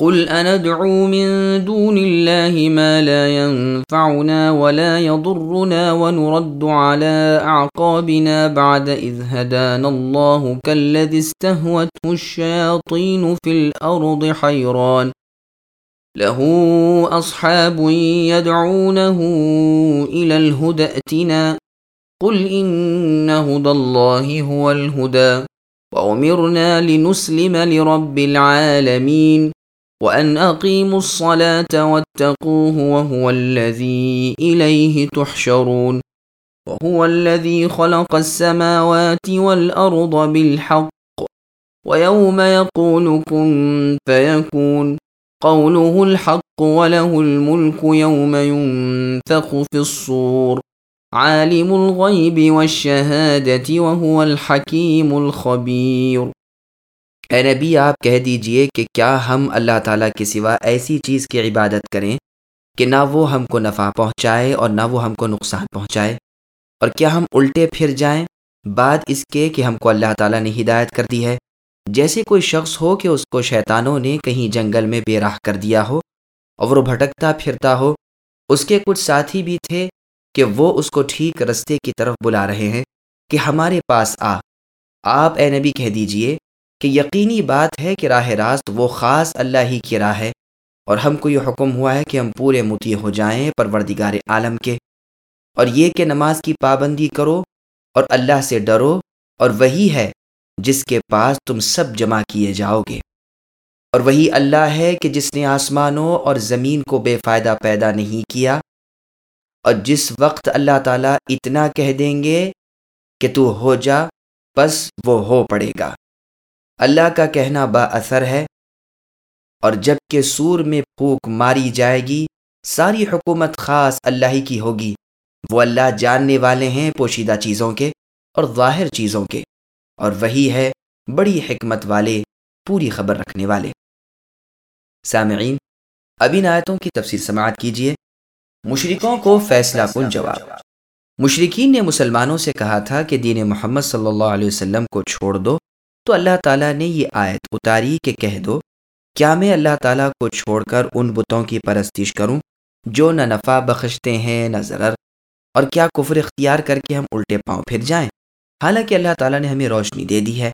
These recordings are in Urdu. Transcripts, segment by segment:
قل أندعو من دون الله ما لا ينفعنا ولا يضرنا ونرد على أعقابنا بعد إذ هدانا الله كالذي استهوته الشياطين في الأرض حيران له أصحاب يدعونه إلى الهدى ائتنا قل إن هدى الله هو الهدى وأمرنا لنسلم لرب العالمين وأن أقيموا الصلاة واتقوه وهو الذي إليه تحشرون وهو الذي خلق السماوات والأرض بالحق ويوم يقول كن فيكون قوله الحق وله الملك يوم ينفخ في الصور عالم الغيب والشهادة وهو الحكيم الخبير اے نبی، آپ کہہ دیجیے کہ کیا ہم اللہ تعالیٰ کے سوا ایسی چیز کی عبادت کریں کہ نہ وہ ہم کو نفع پہنچائے اور نہ وہ ہم کو نقصان پہنچائے؟ اور کیا ہم الٹے پھر جائیں بعد اس کے کہ ہم کو اللہ تعالیٰ نے ہدایت کر دی ہے؟ جیسے کوئی شخص ہو کہ اس کو شیطانوں نے کہیں جنگل میں بے راہ کر دیا ہو اور وہ بھٹکتا پھرتا ہو، اس کے کچھ ساتھی بھی تھے کہ وہ اس کو ٹھیک رستے کی طرف بلا رہے ہیں کہ ہمارے پاس آ۔ آپ اے نبی کہہ دیجیے کہ یقینی بات ہے کہ راہ راست وہ خاص اللہ ہی کی راہ ہے اور ہم کو یہ حکم ہوا ہے کہ ہم پورے متی ہو جائیں پروردگار عالم کے۔ اور یہ کہ نماز کی پابندی کرو اور اللہ سے ڈرو اور وہی ہے جس کے پاس تم سب جمع کیے جاؤ گے۔ اور وہی اللہ ہے کہ جس نے آسمانوں اور زمین کو بے فائدہ پیدا نہیں کیا۔ اور جس وقت اللہ تعالیٰ اتنا کہہ دیں گے کہ تو ہو جا، بس وہ ہو پڑے گا۔ اللہ کا کہنا با اثر ہے اور جبکہ سور میں پھونک ماری جائے گی، ساری حکومت خاص اللہ ہی کی ہوگی۔ وہ اللہ جاننے والے ہیں پوشیدہ چیزوں کے اور ظاہر چیزوں کے، اور وہی ہے بڑی حکمت والے، پوری خبر رکھنے والے۔ سامعین، اب ان آیتوں کی تفصیل سماعت کیجیے مشرکوں کو فیصلہ کن جواب۔ مشرقین نے مسلمانوں سے کہا تھا کہ دین محمد صلی اللہ علیہ وسلم کو چھوڑ دو۔ تو اللہ تعالیٰ نے یہ آیت اتاری کہ کہہ دو، کیا میں اللہ تعالیٰ کو چھوڑ کر ان بتوں کی پرستش کروں جو نہ نفع بخشتے ہیں نہ ضرر؟ اور کیا کفر اختیار کر کے ہم الٹے پاؤں پھر جائیں؟ حالانکہ اللہ تعالیٰ نے ہمیں روشنی دے دی ہے۔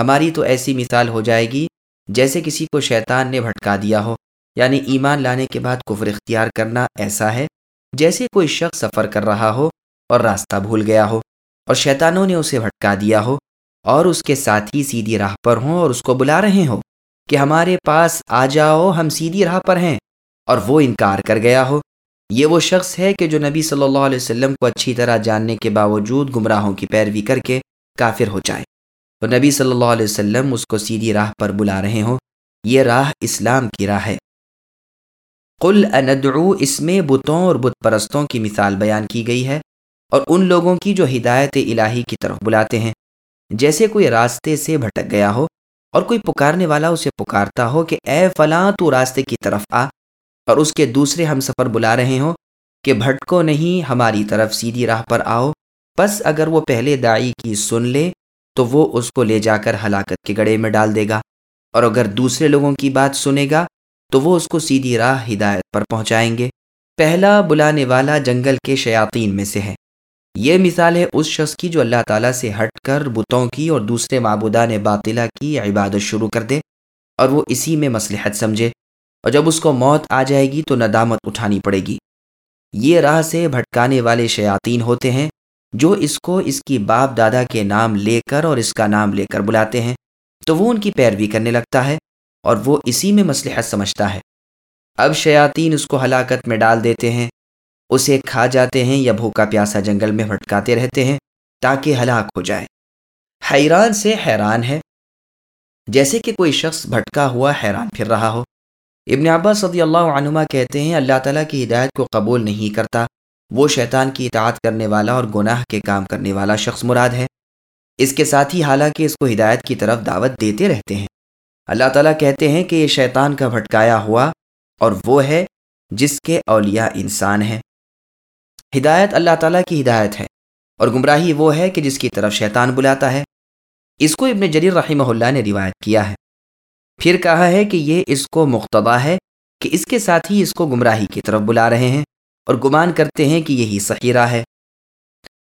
ہماری تو ایسی مثال ہو جائے گی جیسے کسی کو شیطان نے بھٹکا دیا ہو۔ یعنی ایمان لانے کے بعد کفر اختیار کرنا ایسا ہے جیسے کوئی شخص سفر کر رہا ہو اور راستہ بھول گیا ہو اور شیطانوں نے اسے بھٹکا دیا ہو۔ اور اس کے ساتھی سیدھی راہ پر ہوں اور اس کو بلا رہے ہوں کہ ہمارے پاس آ جاؤ، ہم سیدھی راہ پر ہیں۔ اور وہ انکار کر گیا ہو۔ یہ وہ شخص ہے کہ جو نبی صلی اللہ علیہ وسلم کو اچھی طرح جاننے کے باوجود گمراہوں کی پیروی کر کے کافر ہو جائے۔ تو نبی صلی اللہ علیہ وسلم اس کو سیدھی راہ پر بلا رہے ہوں۔ یہ راہ اسلام کی راہ ہے۔ قل اندعو اس میں بتوں اور بت پرستوں کی مثال بیان کی گئی ہے۔ اور ان لوگوں کی جو ہدایت الہی کی طرف بلاتے ہیں۔ جیسے کوئی راستے سے بھٹک گیا ہو اور کوئی پکارنے والا اسے پکارتا ہو کہ اے فلاں تو راستے کی طرف آ اور اس کے دوسرے ہم سفر بلا رہے ہوں کہ بھٹکو نہیں ہماری طرف سیدھی راہ پر آؤ۔ بس اگر وہ پہلے دائی کی سن لے تو وہ اس کو لے جا کر ہلاکت کے گڑے میں ڈال دے گا اور اگر دوسرے لوگوں کی بات سنے گا تو وہ اس کو سیدھی راہ ہدایت پر پہنچائیں گے۔ پہلا بلانے والا جنگل کے شیاطین میں سے ہے۔ یہ مثال ہے اس شخص کی جو اللہ تعالیٰ سے ہٹ کر بتوں کی اور دوسرے معبودان باطلہ کی عبادت شروع کر دے اور وہ اسی میں مصلحت سمجھے اور جب اس کو موت آ جائے گی تو ندامت اٹھانی پڑے گی۔ یہ راہ سے بھٹکانے والے شیاطین ہوتے ہیں جو اس کو اس کی باپ دادا کے نام لے کر اور اس کا نام لے کر بلاتے ہیں۔ تو وہ ان کی پیروی کرنے لگتا ہے اور وہ اسی میں مصلحت سمجھتا ہے۔ اب شیاطین اس کو ہلاکت میں ڈال دیتے ہیں اسے کھا جاتے ہیں یا بھوکا پیاسا جنگل میں بھٹکاتے رہتے ہیں تاکہ ہلاک ہو جائے حیران سے حیران ہے۔ جیسے کہ کوئی شخص بھٹکا ہوا حیران پھر رہا ہو۔ ابن عباس صدی اللہ عنما کہتے ہیں، اللہ تعالیٰ کی ہدایت کو قبول نہیں کرتا۔ وہ شیطان کی اطاعت کرنے والا اور گناہ کے کام کرنے والا شخص مراد ہے۔ اس کے ساتھ ہی حالانکہ اس کو ہدایت کی طرف دعوت دیتے رہتے ہیں۔ اللہ تعالیٰ کہتے ہیں کہ یہ شیطان کا بھٹکایا ہوا اور وہ ہے جس کے اولیاء انسان ہیں۔ ہدایت اللہ تعالیٰ کی ہدایت ہے اور گمراہی وہ ہے کہ جس کی طرف شیطان بلاتا ہے۔ اس کو ابن جریر رحمہ اللہ نے روایت کیا ہے۔ پھر کہا ہے کہ یہ اس کو مقتبہ ہے کہ اس کے ساتھ ہی اس کو گمراہی کی طرف بلا رہے ہیں اور گمان کرتے ہیں کہ یہی صحیح راہ ہے۔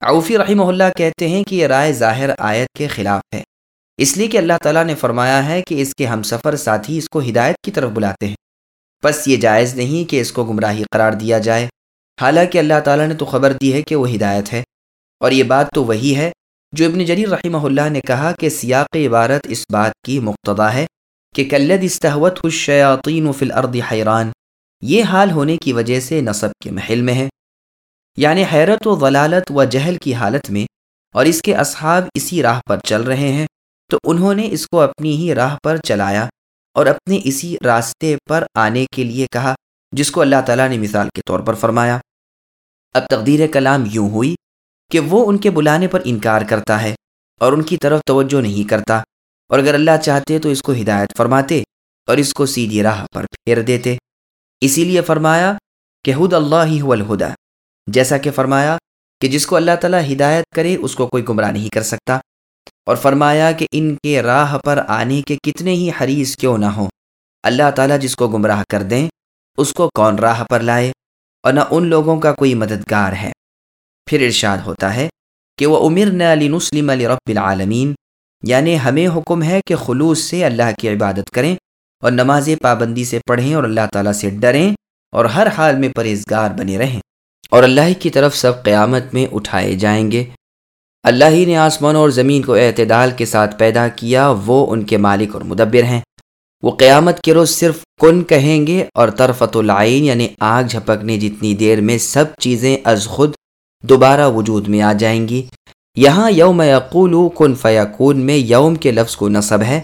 عوفی رحمہ اللہ کہتے ہیں کہ یہ رائے ظاہر آیت کے خلاف ہے۔ اس لیے کہ اللہ تعالیٰ نے فرمایا ہے کہ اس کے ہم سفر ساتھی اس کو ہدایت کی طرف بلاتے ہیں۔ بس یہ جائز نہیں کہ اس کو گمراہی قرار دیا جائے۔ حالانکہ اللہ تعالیٰ نے تو خبر دی ہے کہ وہ ہدایت ہے۔ اور یہ بات تو وہی ہے جو ابن جریر رحمہ اللہ نے کہا کہ سیاق عبارت اس بات کی مقتدا ہے کہ کلد استحوت الشیاطین فی الارض حیران، یہ حال ہونے کی وجہ سے نصب کے محل میں ہے۔ یعنی حیرت و ضلالت و جہل کی حالت میں اور اس کے اصحاب اسی راہ پر چل رہے ہیں، تو انہوں نے اس کو اپنی ہی راہ پر چلایا اور اپنے اسی راستے پر آنے کے لیے کہا، جس کو اللہ تعالیٰ نے مثال کے طور پر فرمایا۔ اب تقدیر کلام یوں ہوئی کہ وہ ان کے بلانے پر انکار کرتا ہے اور ان کی طرف توجہ نہیں کرتا اور اگر اللہ چاہتے تو اس کو ہدایت فرماتے اور اس کو سیدھی راہ پر پھیر دیتے۔ اسی لیے فرمایا کہ حد اللہ ہی الہدا جیسا کہ فرمایا کہ جس کو اللہ تعالیٰ ہدایت کرے اس کو کوئی گمراہ نہیں کر سکتا۔ اور فرمایا کہ ان کے راہ پر آنے کے کتنے ہی حریث کیوں نہ ہوں۔ اللہ تعالیٰ جس کو گمراہ کر دیں، اس کو کون راہ پر لائے؟ اور نہ ان لوگوں کا کوئی مددگار ہے۔ پھر ارشاد ہوتا ہے کہ وہ امر نہ علی نسلم علی رب العالمین یعنی ہمیں حکم ہے کہ خلوص سے اللہ کی عبادت کریں اور نماز پابندی سے پڑھیں اور اللہ تعالیٰ سے ڈریں اور ہر حال میں پرہیزگار بنے رہیں۔ اور اللہ کی طرف سب قیامت میں اٹھائے جائیں گے۔ اللہ ہی نے آسمان اور زمین کو اعتدال کے ساتھ پیدا کیا، وہ ان کے مالک اور مدبر ہیں۔ وہ قیامت کے روز صرف کن کہیں گے اور طرفت العین یعنی آگ جھپکنے جتنی دیر میں سب چیزیں از خود دوبارہ وجود میں آ جائیں گی۔ یہاں یوم یقول کن فیقون میں یوم کے لفظ کو نصب ہے۔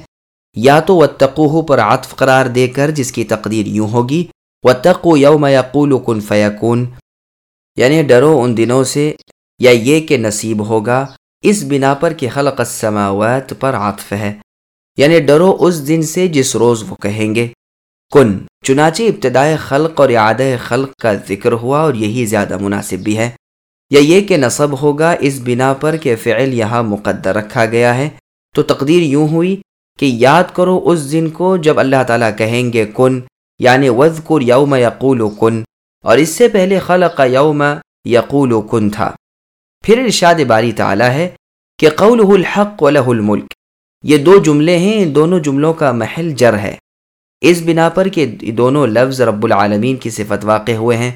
یا تو و پر عطف قرار دے کر جس کی تقدیر یوں ہوگی۔ و تقو یوم یقول کن فیقون یعنی ڈرو ان دنوں سے یا یہ کہ نصیب ہوگا۔ اس بنا پر کہ خلق السماوات پر عطف ہے۔ یعنی ڈرو اس دن سے جس روز وہ کہیں گے۔ کن، چنانچہ ابتدائے خلق اور اعادہ خلق کا ذکر ہوا اور یہی زیادہ مناسب بھی ہے۔ یا یہ کہ نصب ہوگا اس بنا پر کہ فعل یہاں مقدر رکھا گیا ہے۔ تو تقدیر یوں ہوئی کہ یاد کرو اس دن کو جب اللہ تعالیٰ کہیں گے کن یعنی وزقر یوم یقول و کن۔ اور اس سے پہلے خلق یوم یقول و کن تھا۔ پھر ارشاد باری تعالیٰ ہے کہ قول الحق و الملک۔ یہ دو جملے ہیں ان دونوں جملوں کا محل جر ہے۔ اس بنا پر کہ دونوں لفظ رب العالمین کی صفت واقع ہوئے ہیں،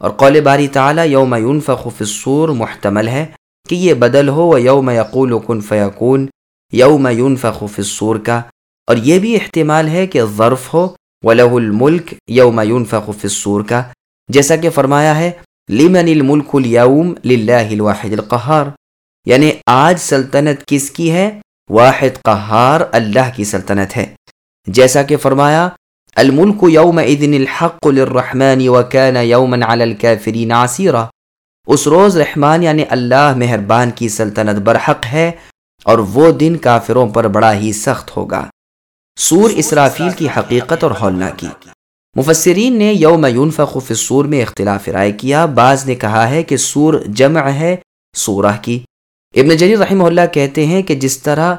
اور قول باری تعالیٰ یوم ينفخ فی الصور محتمل ہے کہ یہ بدل ہو و یوم یقول کن فیقون یوم ينفخ فی الصور کا۔ اور یہ بھی احتمال ہے کہ ظرف ہو وَلَهُ الْمُلْكِ يَوْمَ يُنفَخُ فِي الصُّورِ کا۔ جیسا کہ فرمایا ہے، لمن الملک اليوم للہ الواحد القہار۔ یعنی آج سلطنت کس کی ہے؟ واحد قہار اللہ کی سلطنت ہے۔ جیسا کہ فرمایا، الملک یوم اذن الحق للرحمن وکان یوما علی الكافرین عصیرا اس روز رحمان یعنی اللہ مہربان کی سلطنت برحق ہے اور وہ دن کافروں پر بڑا ہی سخت ہوگا۔ سور اسرافیل کی حقیقت اور ہولنا کی مفسرین نے یوم ينفخ فی الصور میں اختلاف رائے کیا۔ بعض نے کہا ہے کہ سور جمع ہے سورہ کی۔ ابن جریر رحمہ اللہ کہتے ہیں کہ جس طرح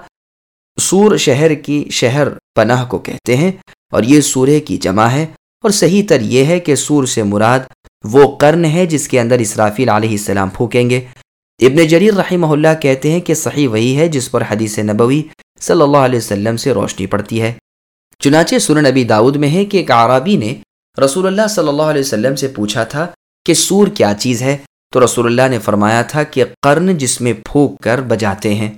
سور شہر کی شہر پناہ کو کہتے ہیں اور یہ سورہ کی جمع ہے اور صحیح تر یہ ہے کہ سور سے مراد وہ قرن ہے جس کے اندر اسرافیل علیہ السلام پھونکیں گے۔ ابن جریر رحمہ اللہ کہتے ہیں کہ صحیح وہی ہے جس پر حدیث نبوی صلی اللہ علیہ وسلم سے روشنی پڑتی ہے۔ چنانچہ سنن نبی داود میں ہے کہ ایک عرابی نے رسول اللہ صلی اللہ علیہ وسلم سے پوچھا تھا کہ سور کیا چیز ہے؟ تو رسول اللہ نے فرمایا تھا کہ قرن جس میں پھونک کر بجاتے ہیں